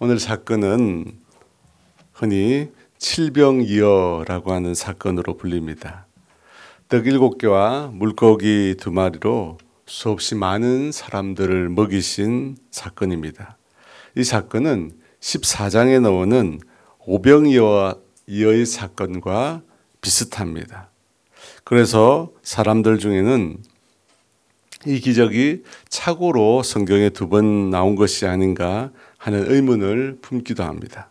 오늘 사건은 흔히 칠병이어라고 하는 사건으로 불립니다. 떡 일곱 개와 물고기 두 마리로 수없이 많은 사람들을 먹이신 사건입니다. 이 사건은 14장에 나오는 오병이어의 사건과 비슷합니다. 그래서 사람들 중에는 이 기적이 착오로 성경에 두 번 나온 것이 아닌가 하는 의문을 품기도 합니다.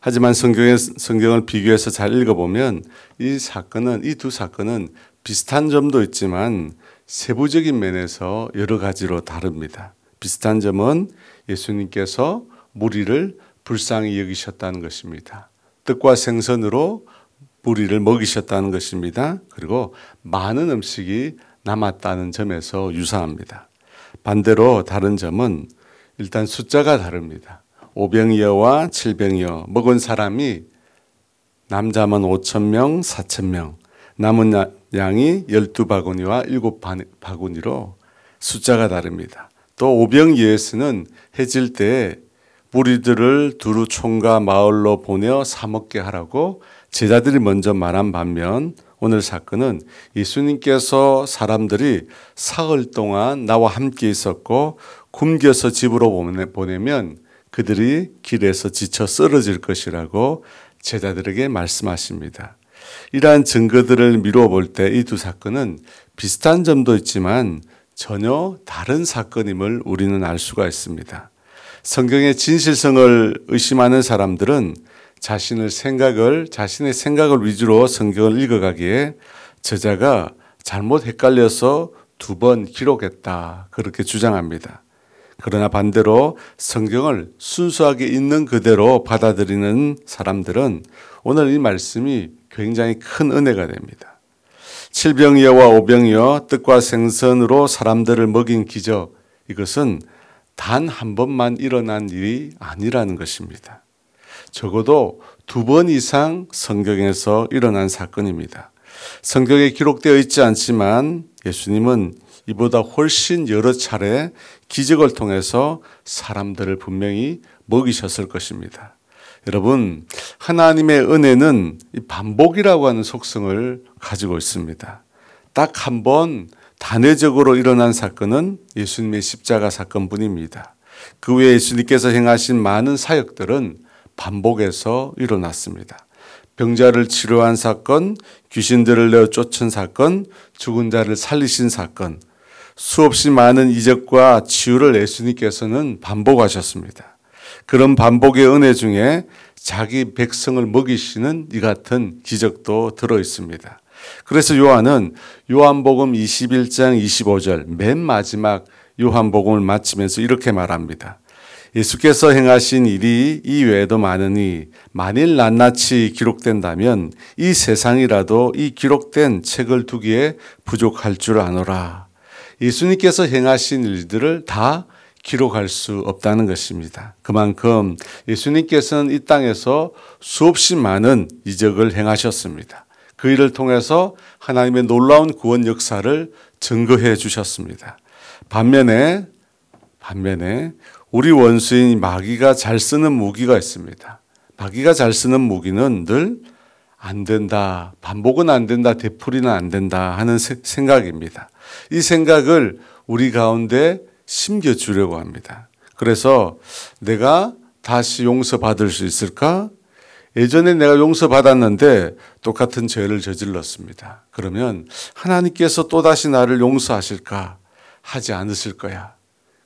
하지만 성경의 성경을 비교해서 잘 읽어보면 이 사건은 이 두 사건은 비슷한 점도 있지만 세부적인 면에서 여러 가지로 다릅니다. 비슷한 점은 예수님께서 무리를 불쌍히 여기셨다는 것입니다. 뜻과 생선으로 무리를 먹이셨다는 것입니다. 그리고 많은 음식이 남았다는 점에서 유사합니다. 반대로 다른 점은 일단 숫자가 다릅니다. 오병이어와 칠병이어 먹은 사람이 남자만 5천 명, 4천 명, 남은 양이 12바구니와 7바구니로 숫자가 다릅니다. 또 오병이어에서는 해질 때 무리들을 두루 총과 마을로 보내어 사먹게 하라고 제자들이 먼저 말한 반면 오늘 사건은 예수님께서 사람들이 사흘 동안 나와 함께 있었고 굶겨서 집으로 보내면 그들이 길에서 지쳐 쓰러질 것이라고 제자들에게 말씀하십니다. 이러한 증거들을 미루어 볼 때 이 두 사건은 비슷한 점도 있지만 전혀 다른 사건임을 우리는 알 수가 있습니다. 성경의 진실성을 의심하는 사람들은 자신의 생각을 자신의 생각을 위주로 성경을 읽어가기에 저자가 잘못 헷갈려서 두 번 기록했다 그렇게 주장합니다. 그러나 반대로 성경을 순수하게 있는 그대로 받아들이는 사람들은 오늘 이 말씀이 굉장히 큰 은혜가 됩니다. 칠병이어와 오병이어 뜻과 생선으로 사람들을 먹인 기적 이것은 단 한 번만 일어난 일이 아니라는 것입니다. 적어도 두 번 이상 성경에서 일어난 사건입니다. 성경에 기록되어 있지 않지만 예수님은 이보다 훨씬 여러 차례 기적을 통해서 사람들을 분명히 먹이셨을 것입니다. 여러분, 하나님의 은혜는 반복이라고 하는 속성을 가지고 있습니다. 딱 한 번 단회적으로 일어난 사건은 예수님의 십자가 사건뿐입니다. 그 외에 예수님께서 행하신 많은 사역들은 반복해서 일어났습니다. 병자를 치료한 사건, 귀신들을 내어 쫓은 사건, 죽은 자를 살리신 사건, 수없이 많은 이적과 치유를 예수님께서는 반복하셨습니다. 그런 반복의 은혜 중에 자기 백성을 먹이시는 이 같은 기적도 들어 있습니다. 그래서 요한은 요한복음 21장 25절 맨 마지막 요한복음을 마치면서 이렇게 말합니다. 예수께서 행하신 일이 이 외에도 많으니 만일 낱낱이 기록된다면 이 세상이라도 이 기록된 책을 두기에 부족할 줄 아노라. 예수님께서 행하신 일들을 다 기록할 수 없다는 것입니다. 그만큼 예수님께서는 이 땅에서 수없이 많은 이적을 행하셨습니다. 그 일을 통해서 하나님의 놀라운 구원 역사를 증거해 주셨습니다. 반면에 반면에 우리 원수인 마귀가 잘 쓰는 무기가 있습니다. 마귀가 잘 쓰는 무기는 늘 안 된다, 반복은 안 된다, 되풀이는 안 된다 하는 생각입니다. 이 생각을 우리 가운데 심겨주려고 합니다. 그래서 내가 다시 용서받을 수 있을까? 예전에 내가 용서받았는데 똑같은 죄를 저질렀습니다. 그러면 하나님께서 또다시 나를 용서하실까? 하지 않으실 거야.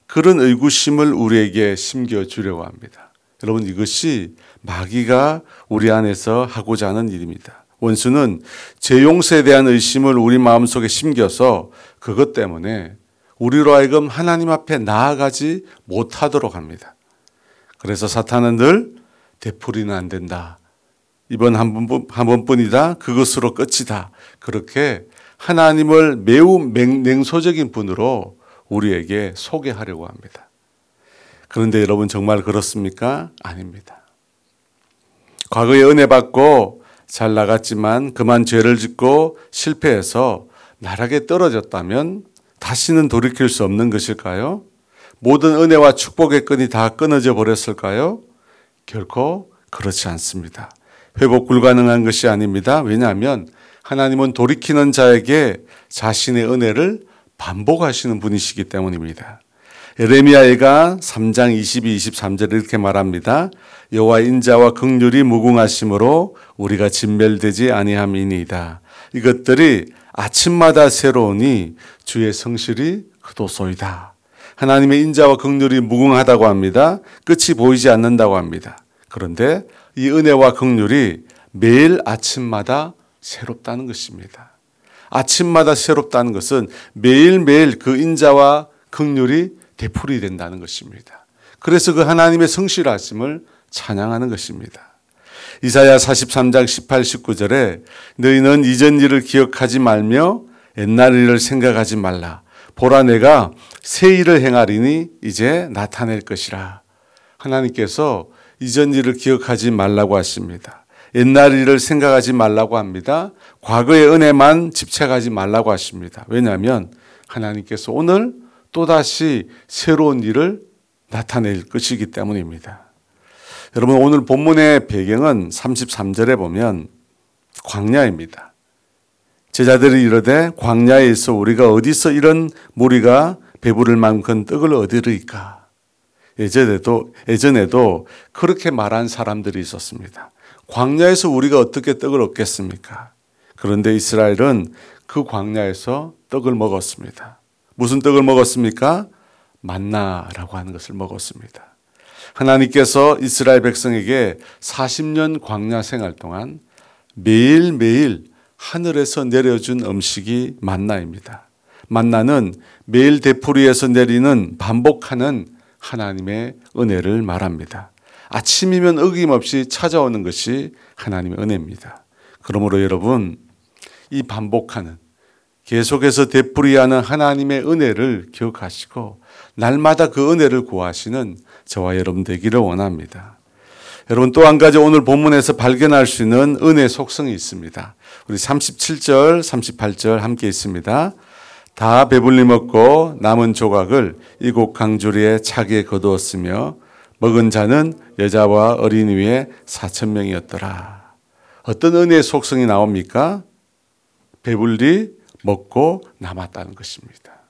그런 의구심을 우리에게 심겨 주려고 합니다. 여러분 이것이 마귀가 우리 안에서 하고자 하는 일입니다. 원수는 제 용서에 대한 의심을 우리 마음속에 심겨서 그것 때문에 우리로 하여금 하나님 앞에 나아가지 못하도록 합니다. 그래서 사탄은 늘 되풀이는 안 된다. 이번 한, 번, 한 번뿐이다. 그것으로 끝이다. 그렇게 하나님을 매우 냉소적인 분으로 우리에게 소개하려고 합니다. 그런데 여러분 정말 그렇습니까? 아닙니다. 과거에 은혜 받고 잘 나갔지만 그만 죄를 짓고 실패해서 나락에 떨어졌다면 다시는 돌이킬 수 없는 것일까요? 모든 은혜와 축복의 끈이 다 끊어져 버렸을까요? 결코 그렇지 않습니다. 회복 불가능한 것이 아닙니다. 왜냐하면 하나님은 돌이키는 자에게 자신의 은혜를 반복하시는 분이시기 때문입니다. 에레미야가 3장 22, 23절에 이렇게 말합니다. 여호와 인자와 극률이 무궁하심으로 우리가 진멸되지 아니함이니이다. 이것들이 아침마다 새로우니 주의 성실이 그도소이다. 하나님의 인자와 극률이 무궁하다고 합니다. 끝이 보이지 않는다고 합니다. 그런데 이 은혜와 극률이 매일 아침마다 새롭다는 것입니다. 아침마다 새롭다는 것은 매일매일 그 인자와 극률이 되풀이 된다는 것입니다. 그래서 그 하나님의 성실하심을 찬양하는 것입니다. 이사야 43장 18, 19절에 너희는 이전 일을 기억하지 말며 옛날 일을 생각하지 말라. 보라 내가 새 일을 행하리니 이제 나타낼 것이라. 하나님께서 이전 일을 기억하지 말라고 하십니다. 옛날 일을 생각하지 말라고 합니다. 과거의 은혜만 집착하지 말라고 하십니다. 왜냐하면 하나님께서 오늘 또다시 새로운 일을 나타낼 것이기 때문입니다. 여러분 오늘 본문의 배경은 33절에 보면 광야입니다. 제자들이 이르되 광야에서 우리가 어디서 이런 무리가 배부를 만큼 떡을 얻으리까? 예전에도 예전에도 그렇게 말한 사람들이 있었습니다. 광야에서 우리가 어떻게 떡을 얻겠습니까? 그런데 이스라엘은 그 광야에서 떡을 먹었습니다. 무슨 떡을 먹었습니까? 만나라고 하는 것을 먹었습니다. 하나님께서 이스라엘 백성에게 40년 광야 생활 동안 매일매일 하늘에서 내려준 음식이 만나입니다. 만나는 매일 대풀이에서 내리는 반복하는 하나님의 은혜를 말합니다. 아침이면 어김없이 찾아오는 것이 하나님의 은혜입니다. 그러므로 여러분, 이 반복하는 계속해서 되풀이하는 하나님의 은혜를 기억하시고 날마다 그 은혜를 구하시는 저와 여러분 되기를 원합니다. 여러분 또 한 가지 오늘 본문에서 발견할 수 있는 은혜 속성이 있습니다. 우리 37절, 38절 함께 있습니다. 다 배불리 먹고 남은 조각을 이곳 강주리에 차게 거두었으며 먹은 자는 여자와 어린이 위에 4천 명이었더라. 어떤 은혜의 속성이 나옵니까? 배불리 먹고 남았다는 것입니다.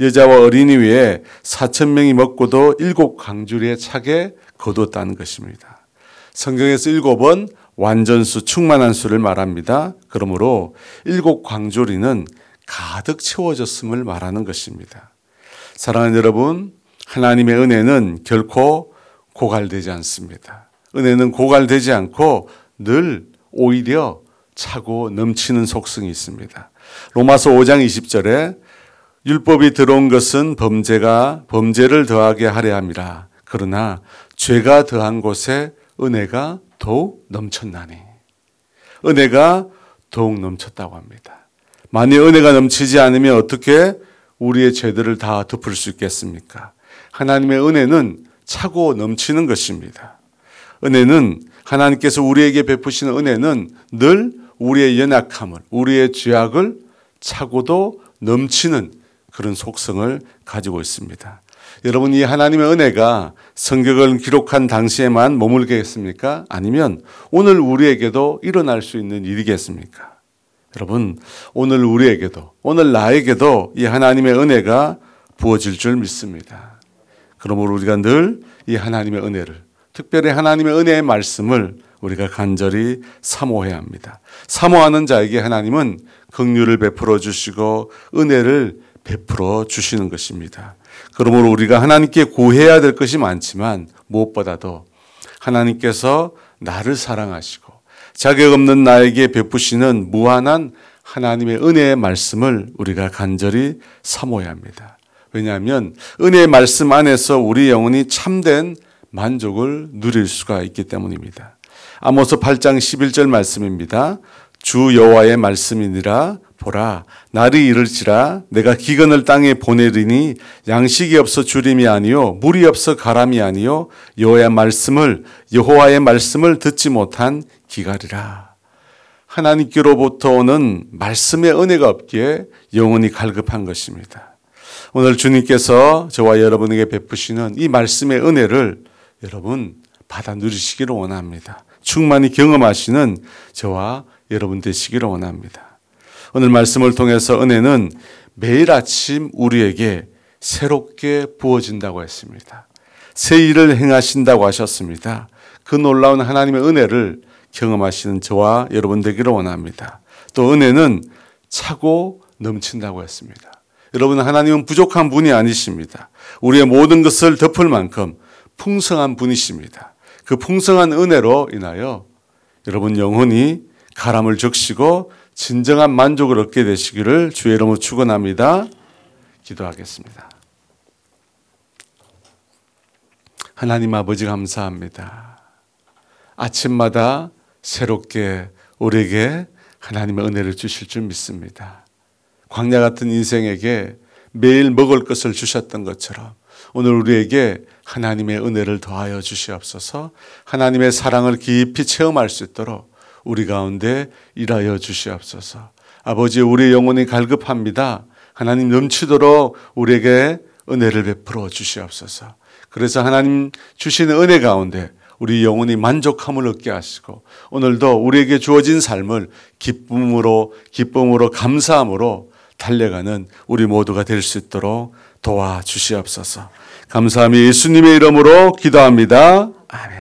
여자와 어린이 위에 4천 명이 먹고도 일곱 강주리에 차게 거뒀다는 것입니다. 성경에서 일곱은 완전수, 충만한 수를 말합니다. 그러므로 일곱 광주리는 가득 채워졌음을 말하는 것입니다. 사랑하는 여러분, 하나님의 은혜는 결코 고갈되지 않습니다. 은혜는 고갈되지 않고 늘 오히려 차고 넘치는 속성이 있습니다. 로마서 5장 20절에 율법이 들어온 것은 범죄가 범죄를 더하게 하려 함이라. 그러나 죄가 더한 곳에 은혜가 더욱 넘쳤나니. 은혜가 더욱 넘쳤다고 합니다. 만약 은혜가 넘치지 않으면 어떻게 우리의 죄들을 다 덮을 수 있겠습니까? 하나님의 은혜는 차고 넘치는 것입니다. 은혜는 하나님께서 우리에게 베푸시는 은혜는 늘 우리의 연약함을, 우리의 죄악을 차고도 넘치는 그런 속성을 가지고 있습니다. 여러분, 이 하나님의 은혜가 성경을 기록한 당시에만 머물겠습니까? 아니면 오늘 우리에게도 일어날 수 있는 일이겠습니까? 여러분, 오늘 우리에게도, 오늘 나에게도 이 하나님의 은혜가 부어질 줄 믿습니다. 그러므로 우리가 늘 이 하나님의 은혜를, 특별히 하나님의 은혜의 말씀을 우리가 간절히 사모해야 합니다. 사모하는 자에게 하나님은 긍휼을 베풀어 주시고 은혜를 베풀어 주시는 것입니다. 그러므로 우리가 하나님께 구해야 될 것이 많지만 무엇보다도 하나님께서 나를 사랑하시고 자격 없는 나에게 베푸시는 무한한 하나님의 은혜의 말씀을 우리가 간절히 사모해야 합니다. 왜냐하면 은혜의 말씀 안에서 우리 영혼이 참된 만족을 누릴 수가 있기 때문입니다. 아모스 8장 11절 말씀입니다. 주 여호와의 말씀이니라 보라 날이 이를지라 내가 기근을 땅에 보내리니 양식이 없어 주림이 아니요 물이 없어 가람이 아니요 여호와의 말씀을 여호와의 말씀을 듣지 못한 기갈이라 하나님께로부터 오는 말씀의 은혜가 없기에 영혼이 갈급한 것입니다. 오늘 주님께서 저와 여러분에게 베푸시는 이 말씀의 은혜를 여러분 받아 누리시기를 원합니다. 충만히 경험하시는 저와 여러분 되시기를 원합니다. 오늘 말씀을 통해서 은혜는 매일 아침 우리에게 새롭게 부어진다고 했습니다. 새 일을 행하신다고 하셨습니다. 그 놀라운 하나님의 은혜를 경험하시는 저와 여러분 되기를 원합니다. 또 은혜는 차고 넘친다고 했습니다. 여러분 하나님은 부족한 분이 아니십니다. 우리의 모든 것을 덮을 만큼 풍성한 분이십니다. 그 풍성한 은혜로 인하여 여러분 영혼이 가람을 적시고 진정한 만족을 얻게 되시기를 주의 이름으로 축원합니다. 기도하겠습니다. 하나님 아버지 감사합니다. 아침마다 새롭게 우리에게 하나님의 은혜를 주실 줄 믿습니다. 광야 같은 인생에게 매일 먹을 것을 주셨던 것처럼 오늘 우리에게 하나님의 은혜를 더하여 주시옵소서 하나님의 사랑을 깊이 체험할 수 있도록 우리 가운데 일하여 주시옵소서 아버지 우리 영혼이 갈급합니다. 하나님 넘치도록 우리에게 은혜를 베풀어 주시옵소서 그래서 하나님 주시는 은혜 가운데 우리 영혼이 만족함을 얻게 하시고 오늘도 우리에게 주어진 삶을 기쁨으로 기쁨으로 감사함으로 달려가는 우리 모두가 될 수 있도록 도와 주시옵소서. 감사함이 예수님의 이름으로 기도합니다. 아멘.